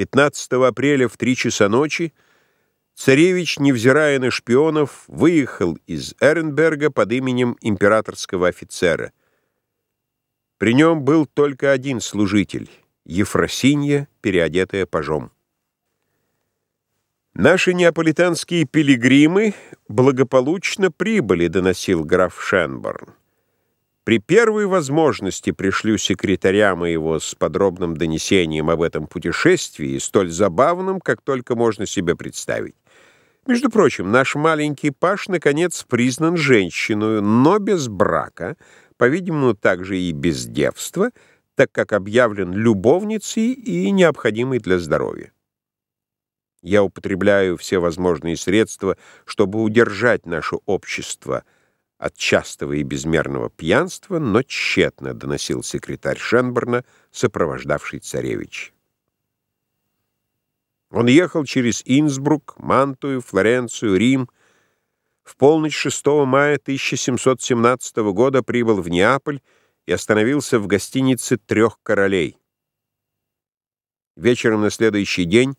15 апреля в три часа ночи царевич, невзирая на шпионов, выехал из Эренберга под именем императорского офицера. При нем был только один служитель — Ефросинья, переодетая пажом. «Наши неаполитанские пилигримы благополучно прибыли», — доносил граф Шенборн. При первой возможности пришлю секретаря моего с подробным донесением об этом путешествии, столь забавным, как только можно себе представить. Между прочим, наш маленький Паш, наконец, признан женщиной, но без брака, по-видимому, также и без девства, так как объявлен любовницей и необходимой для здоровья. Я употребляю все возможные средства, чтобы удержать наше общество – от частого и безмерного пьянства, но тщетно доносил секретарь Шенберна, сопровождавший царевич. Он ехал через Инсбрук, Мантую, Флоренцию, Рим. В полночь 6 мая 1717 года прибыл в Неаполь и остановился в гостинице «Трех королей». Вечером на следующий день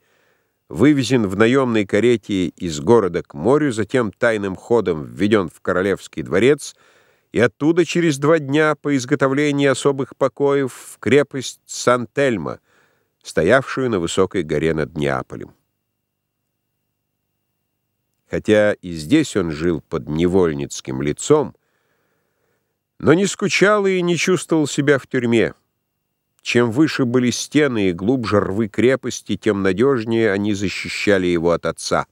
вывезен в наемной карете из города к морю, затем тайным ходом введен в Королевский дворец и оттуда через два дня по изготовлении особых покоев в крепость Сан-Тельмо, стоявшую на высокой горе над Неаполем. Хотя и здесь он жил под невольницким лицом, но не скучал и не чувствовал себя в тюрьме. Чем выше были стены и глубже рвы крепости, тем надежнее они защищали его от отца.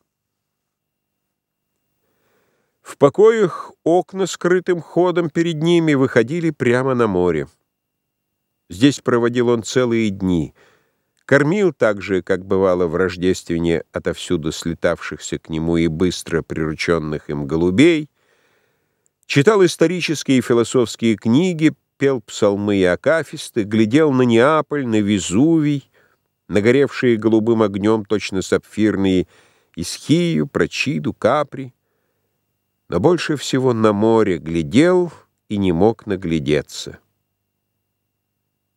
В покоях окна скрытым ходом перед ними выходили прямо на море. Здесь проводил он целые дни. Кормил так же, как бывало в Рождествене, отовсюду слетавшихся к нему и быстро прирученных им голубей, читал исторические и философские книги, пел псалмы и акафисты, глядел на Неаполь, на Везувий, нагоревшие голубым огнем точно сапфирные Исхию, Прочиду, Капри. Но больше всего на море глядел и не мог наглядеться.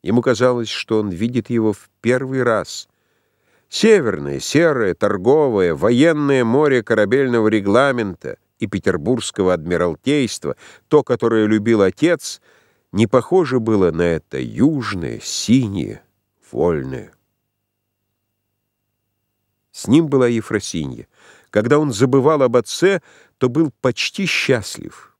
Ему казалось, что он видит его в первый раз. Северное, серое, торговое, военное море корабельного регламента и петербургского адмиралтейства, то, которое любил отец — не похоже было на это южное, синее, вольное. С ним была Ефросинья. Когда он забывал об отце, то был почти счастлив.